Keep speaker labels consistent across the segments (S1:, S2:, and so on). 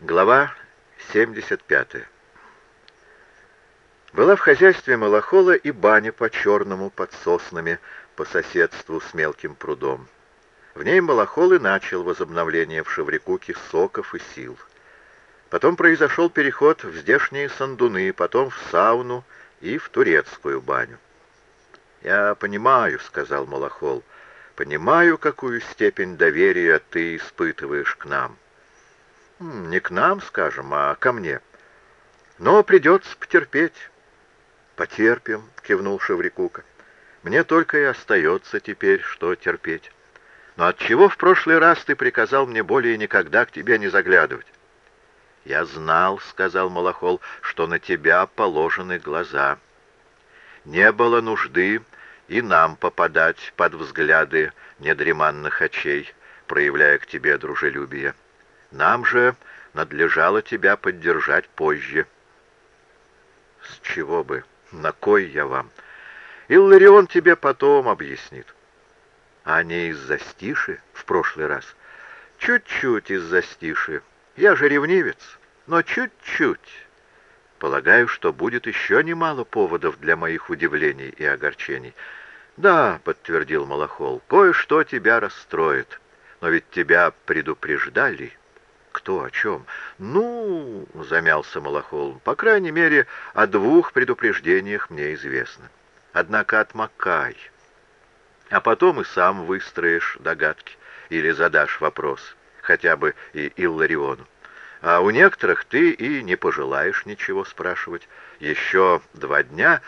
S1: Глава 75. Была в хозяйстве Малахола и баня по-черному под соснами по соседству с мелким прудом. В ней Малахол и начал возобновление в Шеврикуке соков и сил. Потом произошел переход в здешние сандуны, потом в сауну и в турецкую баню. «Я понимаю», — сказал Малахол, — «понимаю, какую степень доверия ты испытываешь к нам». Не к нам, скажем, а ко мне. Но придется потерпеть. Потерпим, кивнул Шеврикука. Мне только и остается теперь, что терпеть. Но отчего в прошлый раз ты приказал мне более никогда к тебе не заглядывать? Я знал, сказал Малахол, что на тебя положены глаза. Не было нужды и нам попадать под взгляды недреманных очей, проявляя к тебе дружелюбие. Нам же надлежало тебя поддержать позже. С чего бы? На кой я вам? Илларион тебе потом объяснит. А не из-за стиши в прошлый раз? Чуть-чуть из-за стиши. Я же ревнивец, но чуть-чуть. Полагаю, что будет еще немало поводов для моих удивлений и огорчений. Да, подтвердил Малахол, кое-что тебя расстроит. Но ведь тебя предупреждали. «Кто? О чем?» «Ну...» — замялся Малахол. «По крайней мере, о двух предупреждениях мне известно. Однако отмокай. А потом и сам выстроишь догадки или задашь вопрос, хотя бы и Иллариону. А у некоторых ты и не пожелаешь ничего спрашивать. Еще два дня,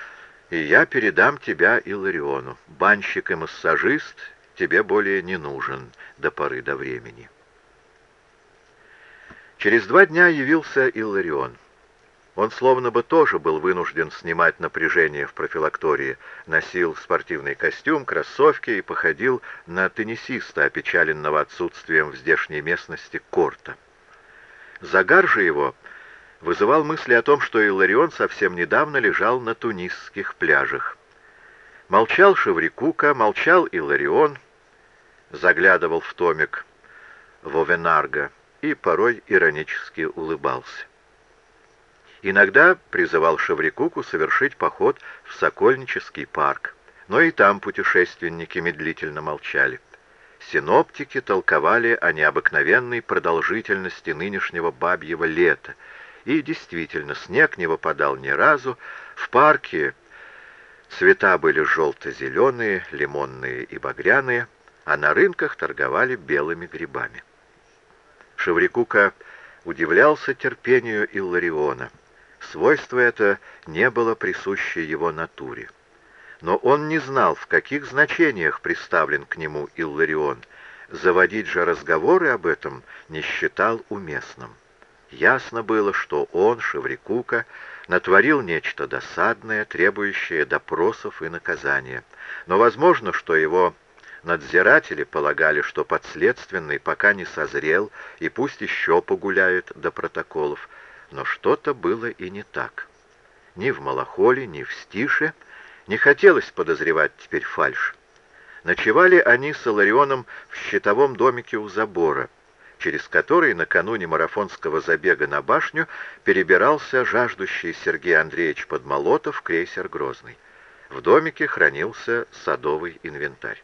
S1: и я передам тебя Иллариону. Банщик и массажист тебе более не нужен до поры до времени». Через два дня явился Илларион. Он словно бы тоже был вынужден снимать напряжение в профилактории, носил спортивный костюм, кроссовки и походил на теннисиста, опечаленного отсутствием в здешней местности корта. Загар же его вызывал мысли о том, что Илларион совсем недавно лежал на тунисских пляжах. Молчал Шеврикука, молчал Илларион, заглядывал в томик Вовенарга и порой иронически улыбался. Иногда призывал Шеврикуку совершить поход в Сокольнический парк, но и там путешественники медлительно молчали. Синоптики толковали о необыкновенной продолжительности нынешнего бабьего лета, и действительно, снег не выпадал ни разу, в парке цвета были желто-зеленые, лимонные и багряные, а на рынках торговали белыми грибами. Шеврикука удивлялся терпению Иллариона. Свойство это не было присуще его натуре. Но он не знал, в каких значениях представлен к нему Илларион. Заводить же разговоры об этом не считал уместным. Ясно было, что он, Шеврикука, натворил нечто досадное, требующее допросов и наказания. Но возможно, что его Надзиратели полагали, что подследственный пока не созрел и пусть еще погуляет до протоколов, но что-то было и не так. Ни в Малахоле, ни в Стише не хотелось подозревать теперь фальшь. Ночевали они с Иларионом в щитовом домике у забора, через который накануне марафонского забега на башню перебирался жаждущий Сергей Андреевич Подмолотов крейсер «Грозный». В домике хранился садовый инвентарь.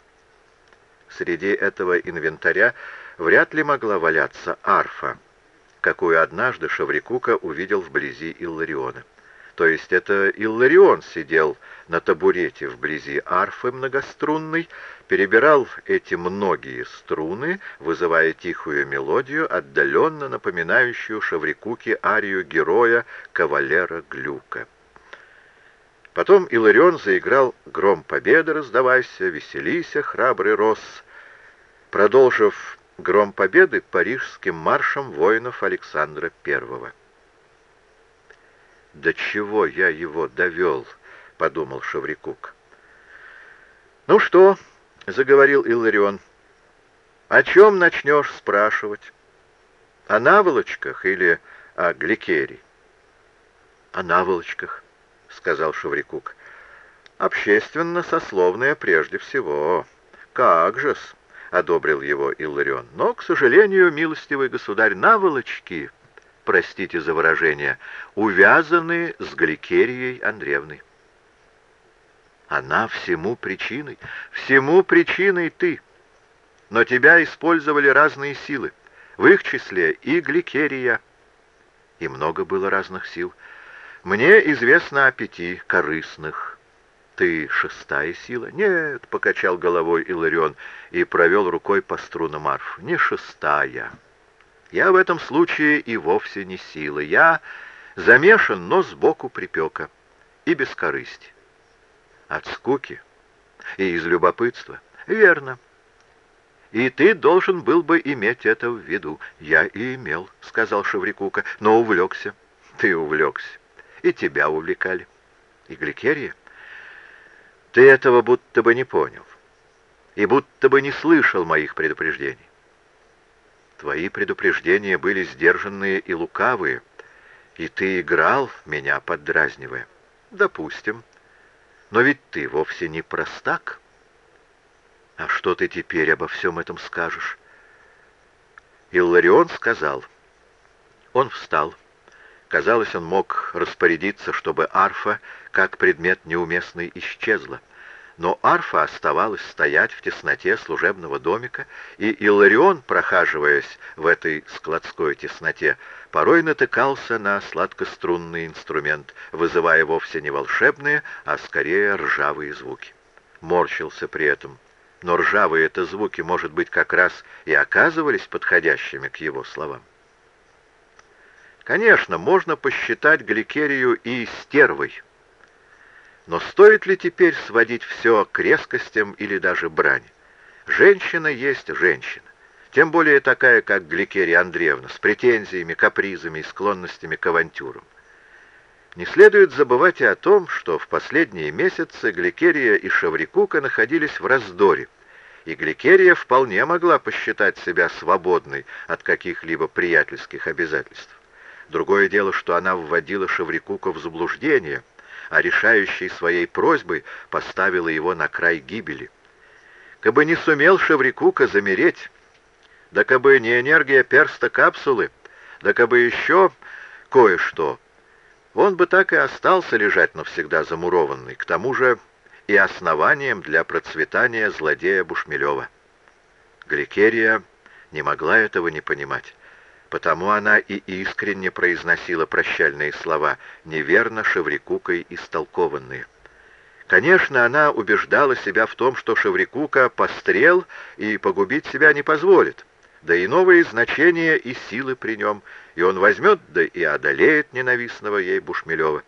S1: Среди этого инвентаря вряд ли могла валяться арфа, какую однажды Шаврикука увидел вблизи Иллариона. То есть это Илларион сидел на табурете вблизи арфы многострунной, перебирал эти многие струны, вызывая тихую мелодию, отдаленно напоминающую Шаврикуке арию героя кавалера Глюка. Потом Иларион заиграл «Гром победы, раздавайся, веселися, храбрый рос», продолжив «Гром победы» парижским маршем воинов Александра I. «До чего я его довел?» — подумал Шаврикук. «Ну что?» — заговорил Илларион. «О чем начнешь спрашивать? О наволочках или о гликере?» «О наволочках», — сказал Шеврикук. «Общественно-сословное прежде всего. Как же-с!» — одобрил его Илларион. «Но, к сожалению, милостивый государь, наволочки простите за выражение, увязаны с Гликерией Андреевной. Она всему причиной, всему причиной ты. Но тебя использовали разные силы, в их числе и Гликерия. И много было разных сил. Мне известно о пяти корыстных. Ты шестая сила? Нет, покачал головой Иларион и провел рукой по струнам арф. Не шестая. Я в этом случае и вовсе не сила. Я замешан, но сбоку припека и без корысти. От скуки и из любопытства. Верно. И ты должен был бы иметь это в виду. Я и имел, сказал Шеврикука, но увлекся. Ты увлекся. И тебя увлекали. И Гликерия. Ты этого будто бы не понял. И будто бы не слышал моих предупреждений. Твои предупреждения были сдержанные и лукавые, и ты играл, меня поддразнивая. Допустим. Но ведь ты вовсе не простак. А что ты теперь обо всем этом скажешь? Илларион сказал. Он встал. Казалось, он мог распорядиться, чтобы арфа, как предмет неуместный, исчезла но арфа оставалась стоять в тесноте служебного домика, и Илларион, прохаживаясь в этой складской тесноте, порой натыкался на сладкострунный инструмент, вызывая вовсе не волшебные, а скорее ржавые звуки. Морщился при этом, но ржавые это звуки, может быть, как раз и оказывались подходящими к его словам. Конечно, можно посчитать Гликерию и стервой, но стоит ли теперь сводить все к резкостям или даже брани? Женщина есть женщина. Тем более такая, как Гликерия Андреевна, с претензиями, капризами и склонностями к авантюрам. Не следует забывать и о том, что в последние месяцы Гликерия и Шаврикука находились в раздоре, и Гликерия вполне могла посчитать себя свободной от каких-либо приятельских обязательств. Другое дело, что она вводила Шаврикука в заблуждение – а решающей своей просьбой поставила его на край гибели. Кабы не сумел Шеврикука замереть, да кабы не энергия перста капсулы, да кабы еще кое-что, он бы так и остался лежать навсегда замурованный, к тому же и основанием для процветания злодея Бушмелева. Гликерия не могла этого не понимать. Потому она и искренне произносила прощальные слова, неверно Шеврикукой истолкованные. Конечно, она убеждала себя в том, что Шеврикука пострел и погубить себя не позволит, да и новые значения и силы при нем, и он возьмет, да и одолеет ненавистного ей Бушмелева.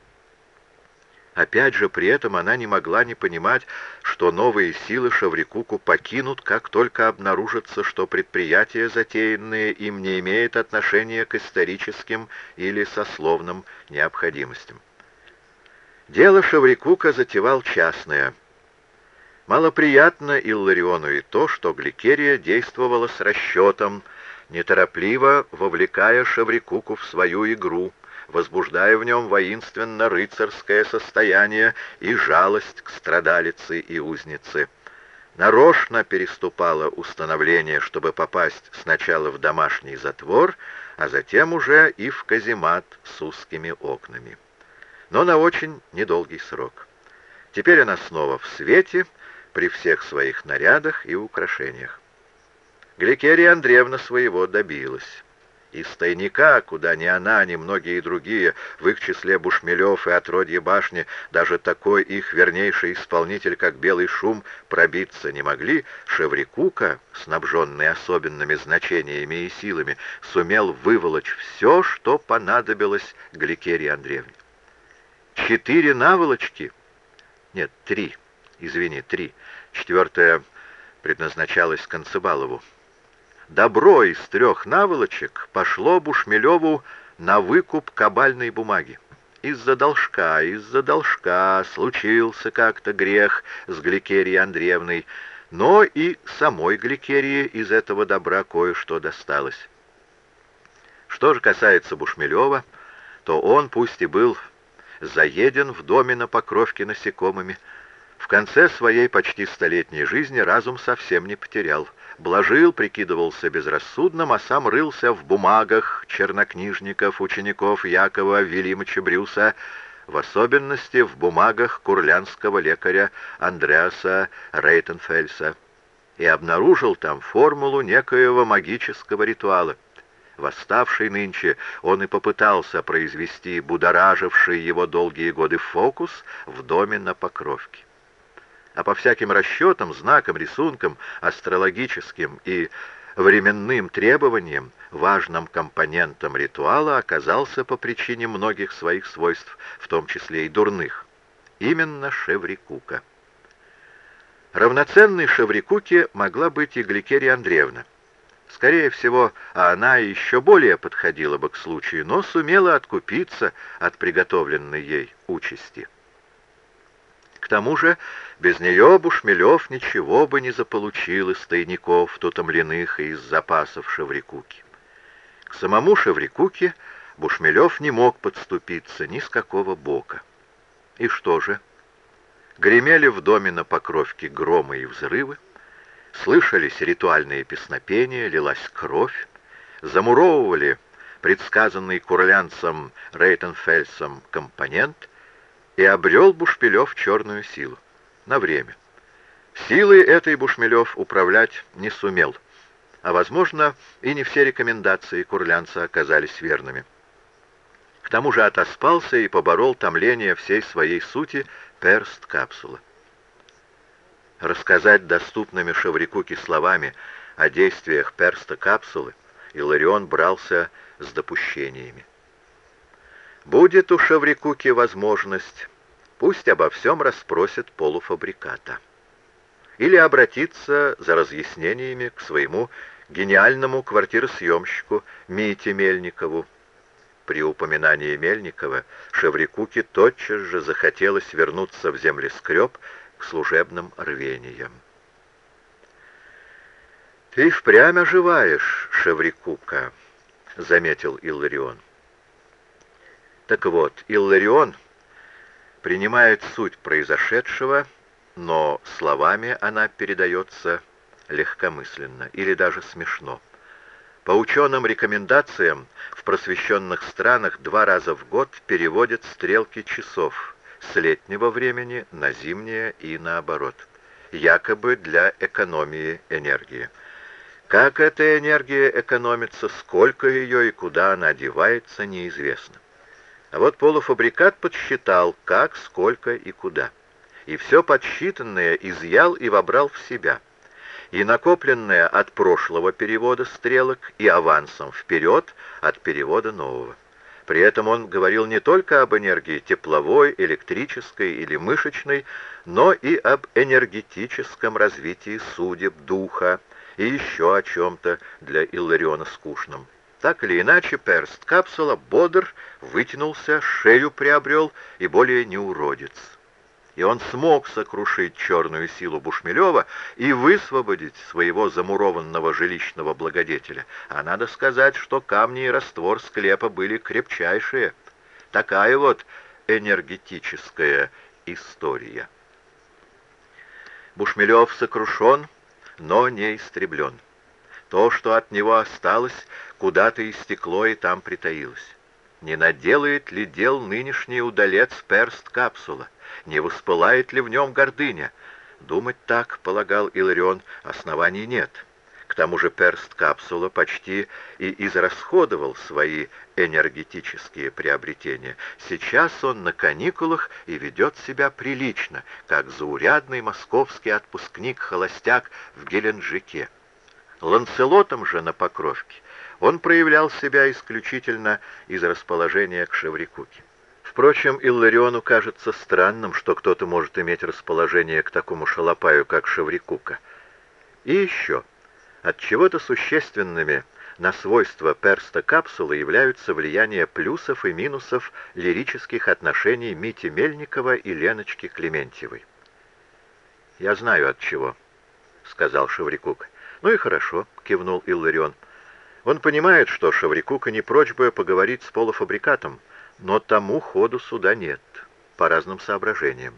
S1: Опять же, при этом она не могла не понимать, что новые силы Шаврикуку покинут, как только обнаружится, что предприятие, затеянное им, не имеет отношения к историческим или сословным необходимостям. Дело Шаврикука затевал частное. Малоприятно Иллариону и то, что Гликерия действовала с расчетом, неторопливо вовлекая Шаврикуку в свою игру — возбуждая в нем воинственно-рыцарское состояние и жалость к страдалице и узнице. Нарочно переступала установление, чтобы попасть сначала в домашний затвор, а затем уже и в каземат с узкими окнами. Но на очень недолгий срок. Теперь она снова в свете, при всех своих нарядах и украшениях. Гликерия Андреевна своего добилась. Из тайника, куда ни она, ни многие другие, в их числе Бушмелев и отродье башни, даже такой их вернейший исполнитель, как Белый Шум, пробиться не могли, Шеврикука, снабженный особенными значениями и силами, сумел выволочь все, что понадобилось Гликерии Андреевне. Четыре наволочки, нет, три, извини, три, четвертая предназначалась Концебалову, Добро из трех наволочек пошло Бушмелеву на выкуп кабальной бумаги. Из-за должка, из-за должка случился как-то грех с Гликерией Андреевной, но и самой Гликерии из этого добра кое-что досталось. Что же касается Бушмелева, то он, пусть и был заеден в доме на покровке насекомыми, В конце своей почти столетней жизни разум совсем не потерял. Блажил, прикидывался безрассудным, а сам рылся в бумагах чернокнижников, учеников Якова Велимыча Брюса, в особенности в бумагах курлянского лекаря Андреаса Рейтенфельса, и обнаружил там формулу некоего магического ритуала. Восставший нынче, он и попытался произвести будораживший его долгие годы фокус в доме на Покровке. А по всяким расчетам, знакам, рисункам, астрологическим и временным требованиям, важным компонентом ритуала оказался по причине многих своих свойств, в том числе и дурных, именно Шеврикука. Равноценной Шеврикуке могла быть и Гликерия Андреевна. Скорее всего, она еще более подходила бы к случаю, но сумела откупиться от приготовленной ей участи. К тому же, без нее Бушмелев ничего бы не заполучил из тайников тутомленных и из запасов Шеврикуки. К самому Шеврикуке Бушмелев не мог подступиться ни с какого бока. И что же? Гремели в доме на Покровке громы и взрывы, слышались ритуальные песнопения, лилась кровь, замуровывали предсказанный курлянцем Рейтенфельсом компонент, и обрел Бушпилев черную силу. На время. Силой этой Бушмелев управлять не сумел, а, возможно, и не все рекомендации курлянца оказались верными. К тому же отоспался и поборол томление всей своей сути перст капсулы рассказать доступными Шаврикуке словами о действиях перста капсулы, Иларион брался с допущениями. Будет у Шаврикуки возможность, пусть обо всем расспросит полуфабриката. Или обратиться за разъяснениями к своему гениальному квартиросъемщику Мите Мельникову. При упоминании Мельникова Шеврикуке тотчас же захотелось вернуться в землескреб к служебным рвениям. «Ты впрямь оживаешь, Шеврикука», — заметил Илларион. Так вот, Илларион принимает суть произошедшего, но словами она передается легкомысленно или даже смешно. По ученым рекомендациям в просвещенных странах два раза в год переводят стрелки часов с летнего времени на зимнее и наоборот, якобы для экономии энергии. Как эта энергия экономится, сколько ее и куда она девается, неизвестно. А вот полуфабрикат подсчитал, как, сколько и куда. И все подсчитанное изъял и вобрал в себя. И накопленное от прошлого перевода стрелок, и авансом вперед от перевода нового. При этом он говорил не только об энергии тепловой, электрической или мышечной, но и об энергетическом развитии судеб, духа и еще о чем-то для Иллариона скучном. Так или иначе, перст капсула бодр, вытянулся, шею приобрел и более не уродец и он смог сокрушить черную силу Бушмелева и высвободить своего замурованного жилищного благодетеля. А надо сказать, что камни и раствор склепа были крепчайшие. Такая вот энергетическая история. Бушмелев сокрушен, но не истреблен. То, что от него осталось, куда-то истекло и там притаилось. Не наделает ли дел нынешний удалец перст капсула? Не воспылает ли в нем гордыня? Думать так, полагал Иларион, оснований нет. К тому же перст капсула почти и израсходовал свои энергетические приобретения. Сейчас он на каникулах и ведет себя прилично, как заурядный московский отпускник-холостяк в Геленджике. Ланцелотом же на Покровке он проявлял себя исключительно из расположения к Шеврикуке. Впрочем, Иллариону кажется странным, что кто-то может иметь расположение к такому шалопаю, как Шеврикука. И еще, от чего-то существенными на свойства перста капсулы являются влияние плюсов и минусов лирических отношений Мити Мельникова и Леночки Клементьевой. «Я знаю от чего», — сказал Шеврикук. «Ну и хорошо», — кивнул Илларион. «Он понимает, что Шеврикука не прочь бы поговорить с полуфабрикатом, но тому ходу суда нет, по разным соображениям.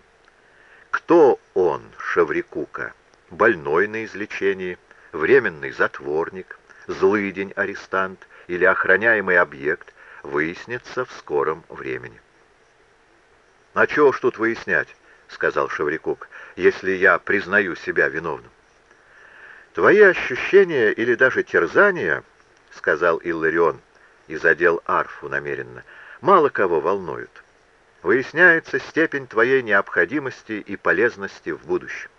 S1: Кто он, Шаврикука? Больной на излечении, временный затворник, злыдень-арестант или охраняемый объект, выяснится в скором времени. «А чего ж тут выяснять?» — сказал Шаврикук, — «если я признаю себя виновным». «Твои ощущения или даже терзания, — сказал Илларион и задел арфу намеренно, — мало кого волнуют. Выясняется степень твоей необходимости и полезности в будущем.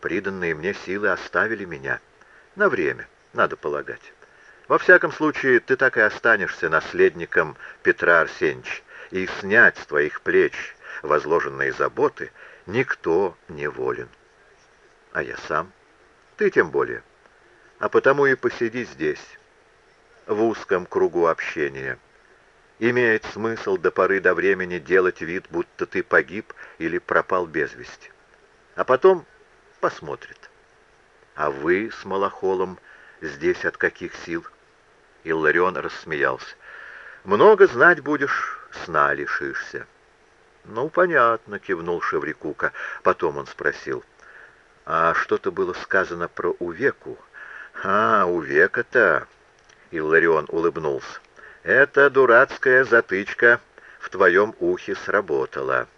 S1: Приданные мне силы оставили меня. На время, надо полагать. Во всяком случае, ты так и останешься наследником Петра Арсеньевича, и снять с твоих плеч возложенные заботы никто не волен. А я сам? Ты тем более. А потому и посиди здесь, в узком кругу общения. Имеет смысл до поры до времени делать вид, будто ты погиб или пропал без вести. А потом посмотрит. А вы с Малахолом здесь от каких сил? Илларион рассмеялся. Много знать будешь, сна лишишься. «Ну, понятно», — кивнул Шеврикука. Потом он спросил, «А что-то было сказано про Увеку?» «А, Увека-то...» — Илларион улыбнулся. «Эта дурацкая затычка в твоем ухе сработала.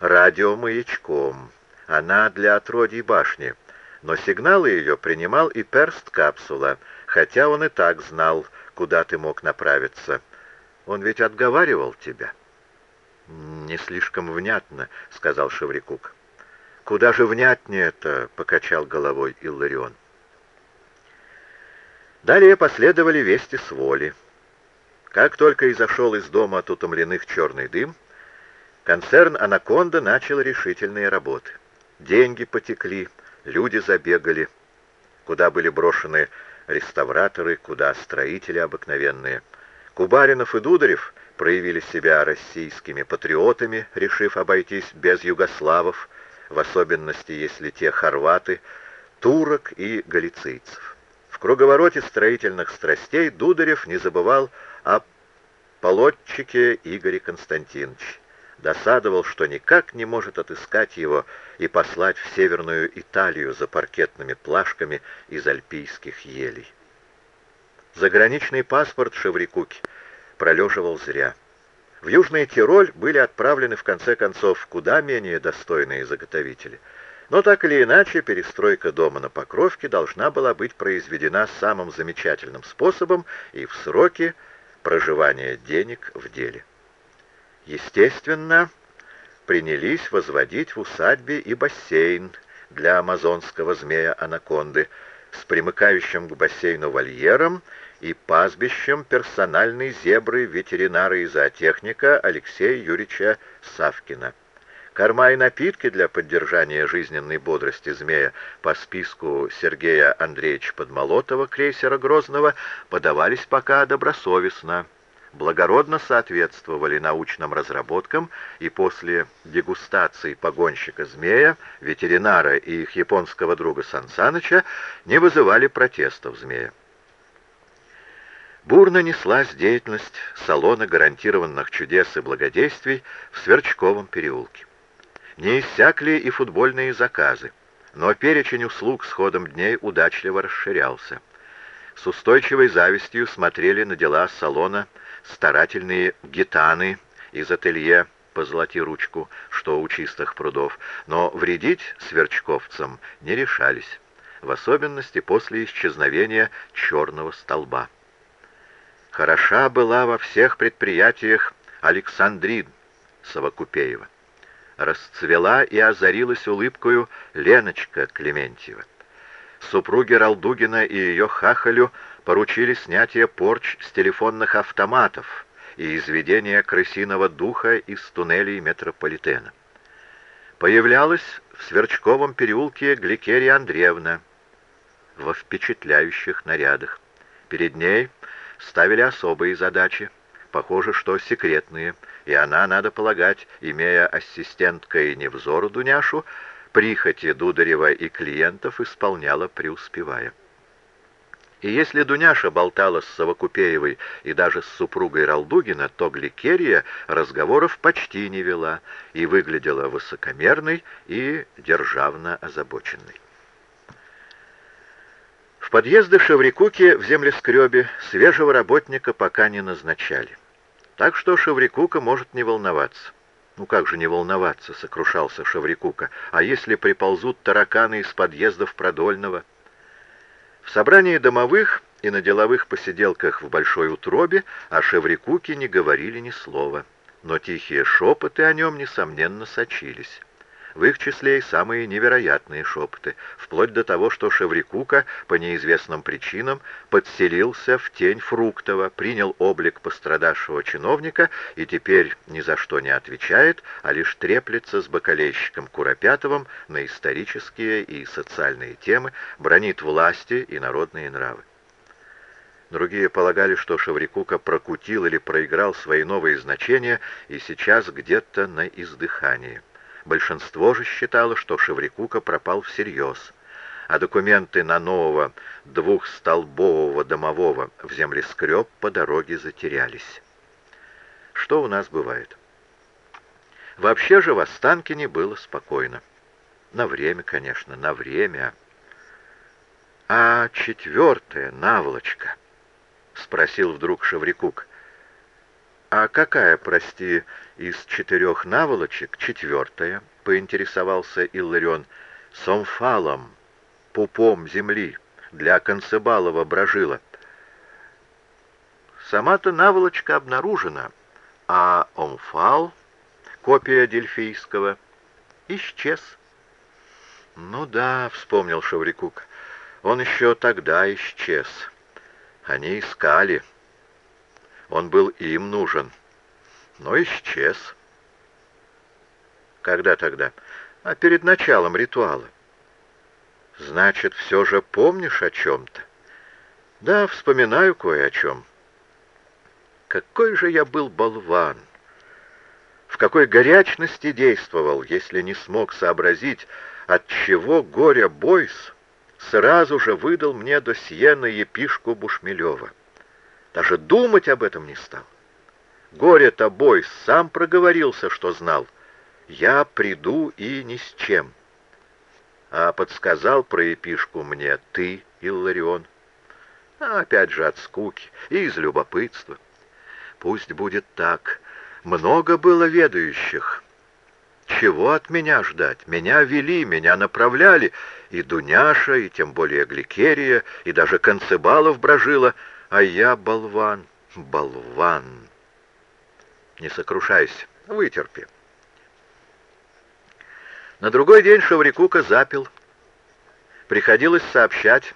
S1: Радиомаячком. Она для отродий башни. Но сигналы ее принимал и перст капсула, хотя он и так знал, куда ты мог направиться. Он ведь отговаривал тебя». «Не слишком внятно», — сказал Шеврикук. «Куда же внятнее это?» — покачал головой Илларион. Далее последовали вести с воли. Как только изошел из дома от утомленных черный дым, концерн «Анаконда» начал решительные работы. Деньги потекли, люди забегали. Куда были брошены реставраторы, куда строители обыкновенные. Кубаринов и Дударев проявили себя российскими патриотами, решив обойтись без югославов, в особенности, если те хорваты, турок и галицийцев. Круговороте строительных страстей Дударев не забывал о полотчике Игоре Константиновиче. Досадовал, что никак не может отыскать его и послать в Северную Италию за паркетными плашками из альпийских елей. Заграничный паспорт Шеврикуки пролеживал зря. В Южный Тироль были отправлены, в конце концов, куда менее достойные заготовители. Но так или иначе, перестройка дома на Покровке должна была быть произведена самым замечательным способом и в сроки проживания денег в деле. Естественно, принялись возводить в усадьбе и бассейн для амазонского змея-анаконды с примыкающим к бассейну вольером и пастбищем персональной зебры ветеринара и зоотехника Алексея Юрьевича Савкина. Корма и напитки для поддержания жизненной бодрости змея по списку Сергея Андреевича Подмолотова, крейсера Грозного, подавались пока добросовестно, благородно соответствовали научным разработкам и после дегустации погонщика змея, ветеринара и их японского друга Сансаныча не вызывали протестов змея. Бурно неслась деятельность салона гарантированных чудес и благодействий в Сверчковом переулке. Не иссякли и футбольные заказы, но перечень услуг с ходом дней удачливо расширялся. С устойчивой завистью смотрели на дела салона старательные гитаны из ателье «Позолоти ручку», что у чистых прудов, но вредить сверчковцам не решались, в особенности после исчезновения черного столба. Хороша была во всех предприятиях Александрин Совокупеева. Расцвела и озарилась улыбкою Леночка Клементьева. Супруги Ралдугина и ее хахалю поручили снятие порч с телефонных автоматов и изведение крысиного духа из туннелей метрополитена. Появлялась в Сверчковом переулке Гликерия Андреевна во впечатляющих нарядах. Перед ней ставили особые задачи, похоже, что секретные, и она, надо полагать, имея ассистенткой невзору Дуняшу, прихоти Дударева и клиентов исполняла преуспевая. И если Дуняша болтала с Совокупеевой и даже с супругой Ралдугина, то Гликерия разговоров почти не вела и выглядела высокомерной и державно озабоченной. В подъезды Шеврикуки в землескребе свежего работника пока не назначали. Так что Шеврикука может не волноваться. «Ну как же не волноваться?» — сокрушался Шеврикука. «А если приползут тараканы из подъездов Продольного?» В собрании домовых и на деловых посиделках в Большой Утробе о Шеврикуке не говорили ни слова, но тихие шепоты о нем, несомненно, сочились в их числе и самые невероятные шепоты, вплоть до того, что Шеврикука по неизвестным причинам подселился в тень Фруктова, принял облик пострадавшего чиновника и теперь ни за что не отвечает, а лишь треплется с бакалейщиком Куропятовым на исторические и социальные темы, бронит власти и народные нравы. Другие полагали, что Шеврикука прокутил или проиграл свои новые значения и сейчас где-то на издыхании. Большинство же считало, что Шеврикука пропал всерьез, а документы на нового двухстолбового домового в землескреб по дороге затерялись. Что у нас бывает? Вообще же в Останкине было спокойно. На время, конечно, на время. А четвертая наволочка? Спросил вдруг Шеврикук. «А какая, прости, из четырех наволочек четвертая?» — поинтересовался Илларион. «С омфалом, пупом земли, для Концебалова брожила». Сама-то наволочка обнаружена, а омфал, копия дельфийского, исчез. «Ну да», — вспомнил Шаврикук, — «он еще тогда исчез. Они искали». Он был им нужен, но исчез. Когда тогда? А перед началом ритуала. Значит, все же помнишь о чем-то? Да, вспоминаю кое о чем. Какой же я был болван! В какой горячности действовал, если не смог сообразить, от чего горя Бойс сразу же выдал мне досье на епишку Бушмелева. Даже думать об этом не стал. Горе-то бой сам проговорился, что знал. Я приду и ни с чем. А подсказал про епишку мне ты, Илларион. А опять же от скуки и из любопытства. Пусть будет так. Много было ведающих. Чего от меня ждать? Меня вели, меня направляли. И Дуняша, и тем более Гликерия, и даже Концебалов брожила — а я болван, болван. Не сокрушайся, вытерпи. На другой день Шеврикука запил. Приходилось сообщать.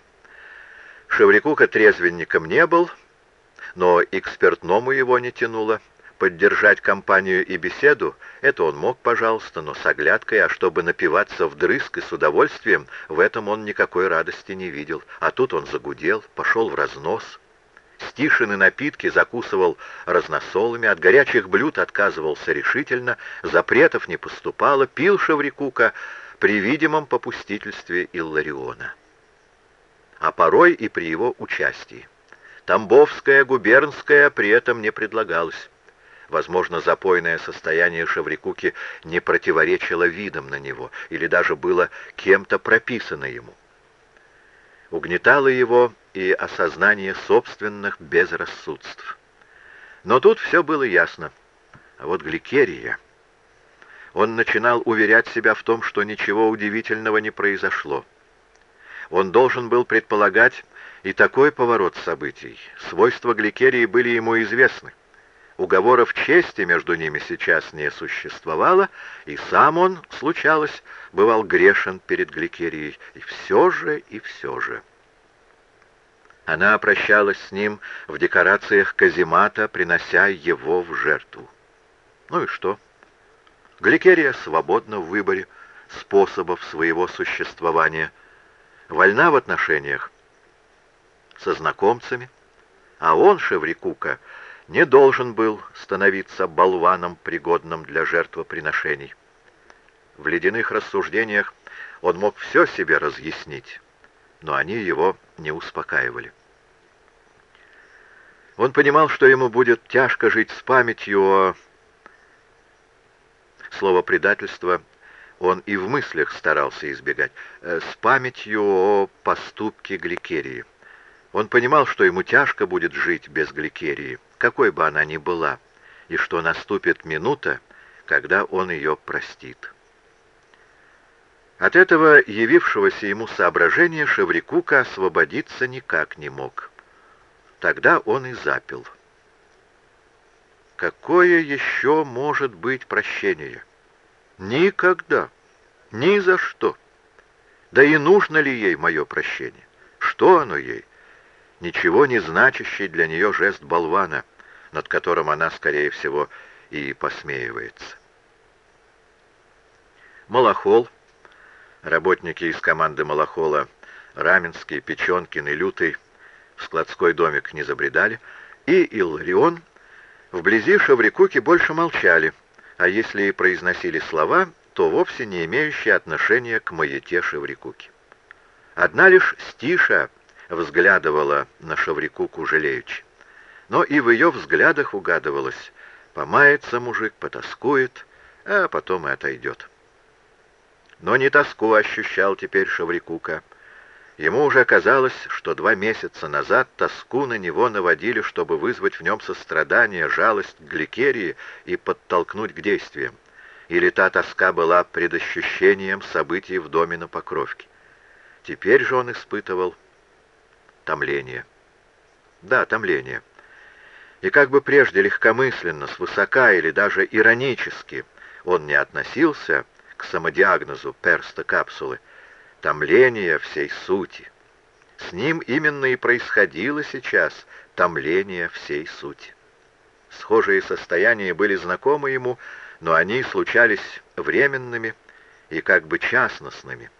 S1: Шеврикука трезвенником не был, но экспертному его не тянуло. Поддержать компанию и беседу — это он мог, пожалуйста, но с оглядкой, а чтобы напиваться вдрызг и с удовольствием, в этом он никакой радости не видел. А тут он загудел, пошел в разнос — Стишины напитки закусывал разносолами, от горячих блюд отказывался решительно, запретов не поступало, пил Шаврикука при видимом попустительстве Иллариона. А порой и при его участии. Тамбовская, губернская при этом не предлагалась. Возможно, запойное состояние Шаврикуки не противоречило видам на него, или даже было кем-то прописано ему. Угнетало его и осознание собственных безрассудств. Но тут все было ясно. А вот Гликерия... Он начинал уверять себя в том, что ничего удивительного не произошло. Он должен был предполагать и такой поворот событий. Свойства Гликерии были ему известны. Уговоров чести между ними сейчас не существовало, и сам он, случалось, бывал грешен перед Гликерией. И все же, и все же... Она прощалась с ним в декорациях каземата, принося его в жертву. Ну и что? Гликерия свободна в выборе способов своего существования, вольна в отношениях со знакомцами, а он, Шеврикука, не должен был становиться болваном, пригодным для жертвоприношений. В ледяных рассуждениях он мог все себе разъяснить, но они его не успокаивали. Он понимал, что ему будет тяжко жить с памятью о... Слово «предательство» он и в мыслях старался избегать, э, с памятью о поступке Гликерии. Он понимал, что ему тяжко будет жить без Гликерии, какой бы она ни была, и что наступит минута, когда он ее простит. От этого явившегося ему соображения Шеврикука освободиться никак не мог. Тогда он и запил. Какое еще может быть прощение? Никогда. Ни за что. Да и нужно ли ей мое прощение? Что оно ей? Ничего не значащий для нее жест болвана, над которым она, скорее всего, и посмеивается. Малахол, работники из команды Малахола, Раменский, Печенкин и Лютый, в складской домик не забредали, и Илларион вблизи Шаврикуки больше молчали, а если и произносили слова, то вовсе не имеющие отношения к маяте Шаврикуки. Одна лишь Стиша взглядывала на Шаврикуку жалеючи, но и в ее взглядах угадывалось, помается мужик, потаскует, а потом и отойдет. Но не тоску ощущал теперь Шаврикука, Ему уже казалось, что два месяца назад тоску на него наводили, чтобы вызвать в нем сострадание, жалость к Гликерии и подтолкнуть к действиям. Или та тоска была предощущением событий в доме на Покровке. Теперь же он испытывал томление. Да, томление. И как бы прежде легкомысленно, свысока или даже иронически он не относился к самодиагнозу перста капсулы, томление всей сути. С ним именно и происходило сейчас томление всей сути. Схожие состояния были знакомы ему, но они случались временными и как бы частностными.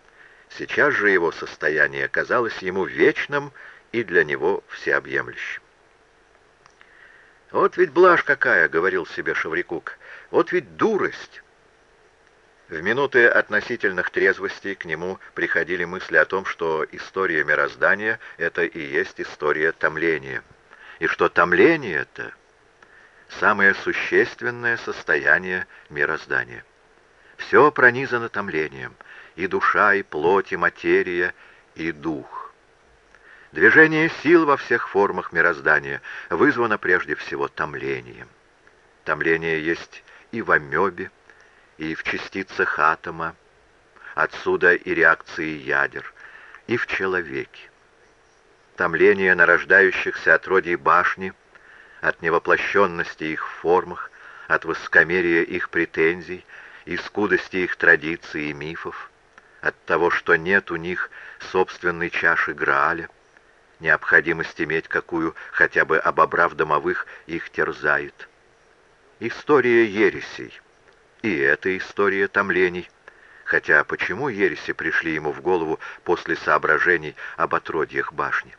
S1: Сейчас же его состояние казалось ему вечным и для него всеобъемлющим. «Вот ведь блажь какая!» — говорил себе Шаврикук. «Вот ведь дурость! В минуты относительных трезвостей к нему приходили мысли о том, что история мироздания — это и есть история томления, и что томление — это самое существенное состояние мироздания. Все пронизано томлением, и душа, и плоть, и материя, и дух. Движение сил во всех формах мироздания вызвано прежде всего томлением. Томление есть и в амебе, и в частицах атома, отсюда и реакции ядер, и в человеке. Томление нарождающихся отродий башни, от невоплощенности их в формах, от высокомерия их претензий и скудости их традиций и мифов, от того, что нет у них собственной чаши Грааля, необходимость иметь какую, хотя бы обобрав домовых, их терзает. История ересей, и эта история томлений. Хотя почему ереси пришли ему в голову после соображений об отродьях башни?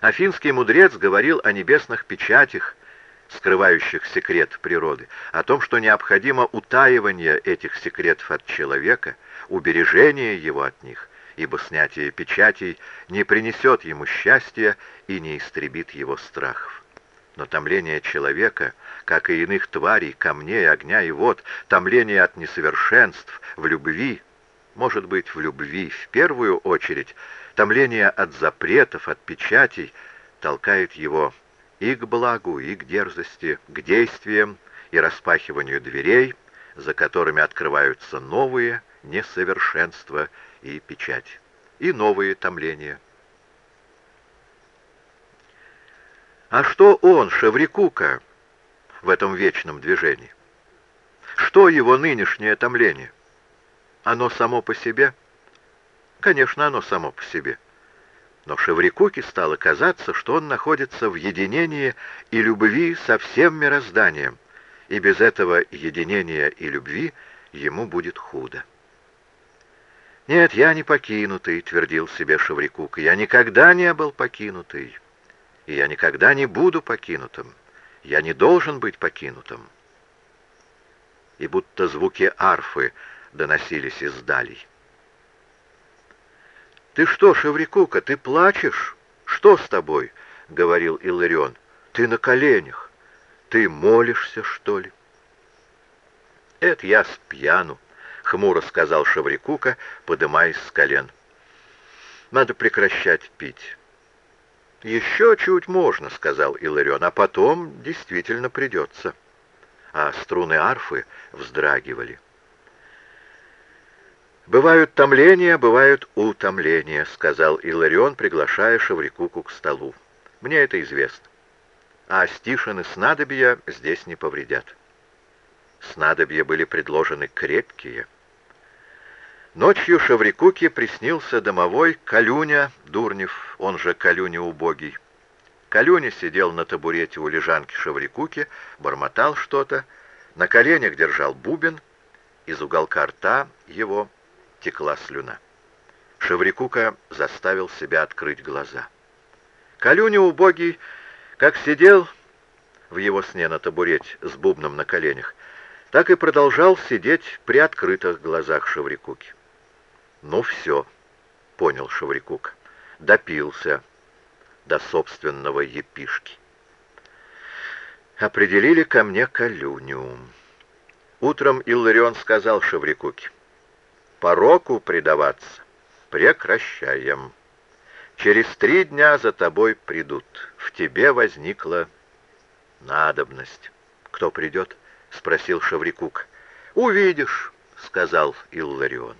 S1: Афинский мудрец говорил о небесных печатях, скрывающих секрет природы, о том, что необходимо утаивание этих секретов от человека, убережение его от них, ибо снятие печатей не принесет ему счастья и не истребит его страхов. Но томление человека, как и иных тварей, камней, огня и вод, томление от несовершенств, в любви, может быть, в любви в первую очередь, томление от запретов, от печатей, толкает его и к благу, и к дерзости, к действиям и распахиванию дверей, за которыми открываются новые несовершенства и печать, и новые томления. А что он, Шеврикука, в этом вечном движении? Что его нынешнее томление? Оно само по себе? Конечно, оно само по себе. Но Шеврикуке стало казаться, что он находится в единении и любви со всем мирозданием, и без этого единения и любви ему будет худо. «Нет, я не покинутый», — твердил себе Шеврикук, — «я никогда не был покинутый» и я никогда не буду покинутым. Я не должен быть покинутым. И будто звуки арфы доносились издалей. «Ты что, Шеврикука, ты плачешь? Что с тобой?» — говорил Илларион. «Ты на коленях. Ты молишься, что ли?» «Это я с пьяну», — хмуро сказал Шаврикука, подымаясь с колен. «Надо прекращать пить». «Еще чуть можно», — сказал Иларион, — «а потом действительно придется». А струны арфы вздрагивали. «Бывают томления, бывают утомления», — сказал Иларион, приглашая Шаврикуку к столу. «Мне это известно. А стишины снадобья здесь не повредят». Снадобья были предложены крепкие. Ночью Шаврикуке приснился домовой Калюня Дурнев, он же Калюня Убогий. Калюня сидел на табурете у лежанки Шаврикуки, бормотал что-то, на коленях держал бубен, из уголка рта его текла слюна. Шаврикука заставил себя открыть глаза. Калюня Убогий, как сидел в его сне на табурете с бубном на коленях, так и продолжал сидеть при открытых глазах Шаврикуки. «Ну все», — понял Шаврикук, — «допился до собственного епишки». Определили ко мне Калюню. Утром Илларион сказал Шаврикуке, «Пороку предаваться прекращаем. Через три дня за тобой придут. В тебе возникла надобность. Кто придет?» — спросил Шаврикук. «Увидишь», — сказал Илларион.